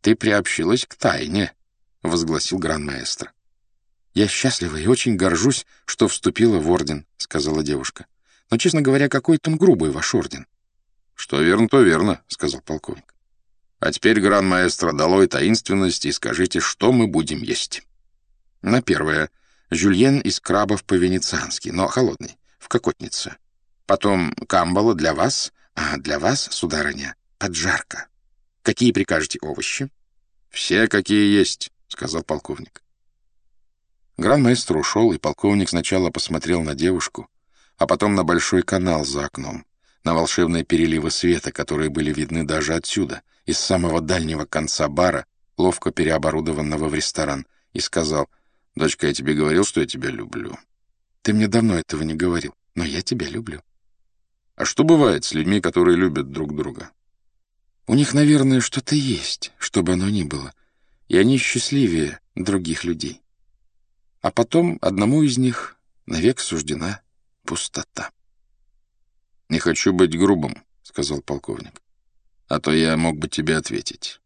ты приобщилась к тайне», — возгласил гран-маэстро. «Я счастлива и очень горжусь, что вступила в орден», — сказала девушка. «Но, честно говоря, какой-то он грубый, ваш орден». «Что верно, то верно», — сказал полковник. «А теперь, гран-маэстро, долой таинственность и скажите, что мы будем есть». «На первое. Жюльен из крабов по-венециански, но холодный, в кокотнице. Потом камбала для вас, а для вас, сударыня, поджарка. Какие прикажете овощи?» «Все, какие есть», — сказал полковник. Гран-маэстро ушел, и полковник сначала посмотрел на девушку, а потом на большой канал за окном, на волшебные переливы света, которые были видны даже отсюда, из самого дальнего конца бара, ловко переоборудованного в ресторан, и сказал, «Дочка, я тебе говорил, что я тебя люблю». «Ты мне давно этого не говорил, но я тебя люблю». «А что бывает с людьми, которые любят друг друга?» «У них, наверное, что-то есть, чтобы оно ни было, и они счастливее других людей» а потом одному из них навек суждена пустота. «Не хочу быть грубым», — сказал полковник. «А то я мог бы тебе ответить.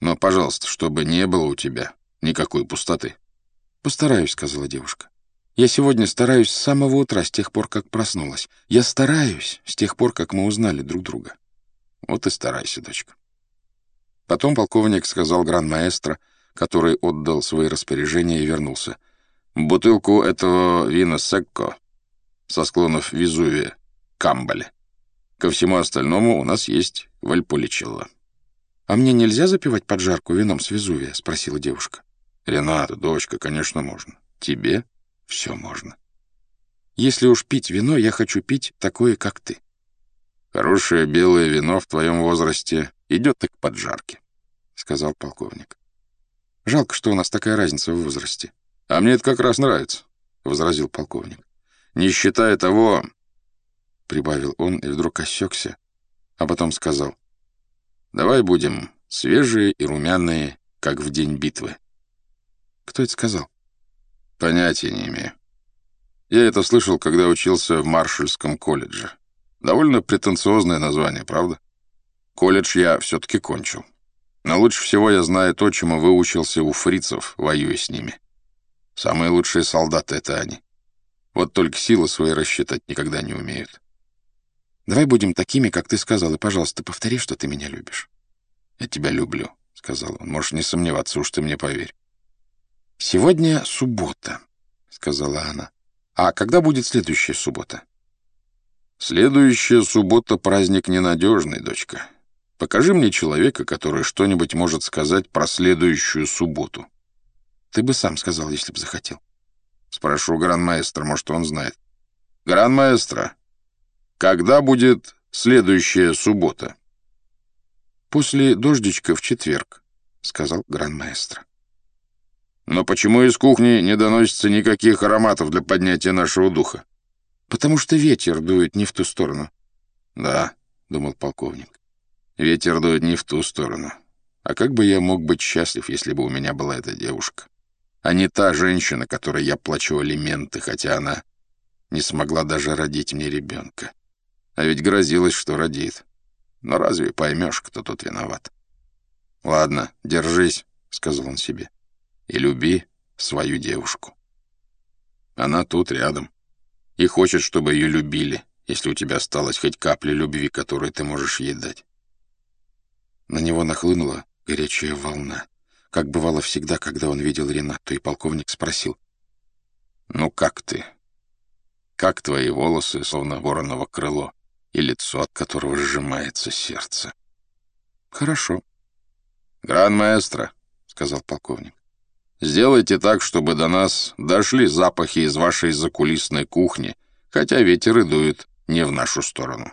Но, пожалуйста, чтобы не было у тебя никакой пустоты». «Постараюсь», — сказала девушка. «Я сегодня стараюсь с самого утра, с тех пор, как проснулась. Я стараюсь с тех пор, как мы узнали друг друга». «Вот и старайся, дочка». Потом полковник сказал гран-маэстро, который отдал свои распоряжения и вернулся. Бутылку этого вина секко со склонов Везувия, Камбале. Ко всему остальному у нас есть вальполичелло. — А мне нельзя запивать поджарку вином с Везувия? — спросила девушка. — Рената, дочка, конечно, можно. Тебе все можно. Если уж пить вино, я хочу пить такое, как ты. Хорошее белое вино в твоем возрасте идет и к поджарке, — сказал полковник. Жалко, что у нас такая разница в возрасте. «А мне это как раз нравится», — возразил полковник. «Не считая того...» — прибавил он и вдруг осекся, а потом сказал. «Давай будем свежие и румяные, как в день битвы». «Кто это сказал?» «Понятия не имею. Я это слышал, когда учился в Маршальском колледже. Довольно претенциозное название, правда? Колледж я все-таки кончил. Но лучше всего я знаю то, чему выучился у фрицев, воюя с ними». Самые лучшие солдаты — это они. Вот только силы свои рассчитать никогда не умеют. Давай будем такими, как ты сказал, и, пожалуйста, повтори, что ты меня любишь. Я тебя люблю, — сказал он. Можешь не сомневаться, уж ты мне поверь. Сегодня суббота, — сказала она. А когда будет следующая суббота? Следующая суббота — праздник ненадежный, дочка. Покажи мне человека, который что-нибудь может сказать про следующую субботу. Ты бы сам сказал, если бы захотел. Спрошу гран-маэстро, может, он знает. Гран-маэстро, когда будет следующая суббота? После дождичка в четверг, сказал гран-маэстро. Но почему из кухни не доносится никаких ароматов для поднятия нашего духа? Потому что ветер дует не в ту сторону. Да, думал полковник. Ветер дует не в ту сторону. А как бы я мог быть счастлив, если бы у меня была эта девушка? а не та женщина, которой я плачу алименты, хотя она не смогла даже родить мне ребенка. А ведь грозилась, что родит. Но разве поймешь, кто тут виноват? «Ладно, держись», — сказал он себе, — «и люби свою девушку. Она тут рядом и хочет, чтобы ее любили, если у тебя осталась хоть капля любви, которую ты можешь ей дать». На него нахлынула горячая волна как бывало всегда, когда он видел Ренату, и полковник спросил. «Ну как ты? Как твои волосы, словно вороново крыло, и лицо, от которого сжимается сердце?» «Хорошо». «Гран-маэстро», — сказал полковник, — «сделайте так, чтобы до нас дошли запахи из вашей закулисной кухни, хотя ветер и дует не в нашу сторону».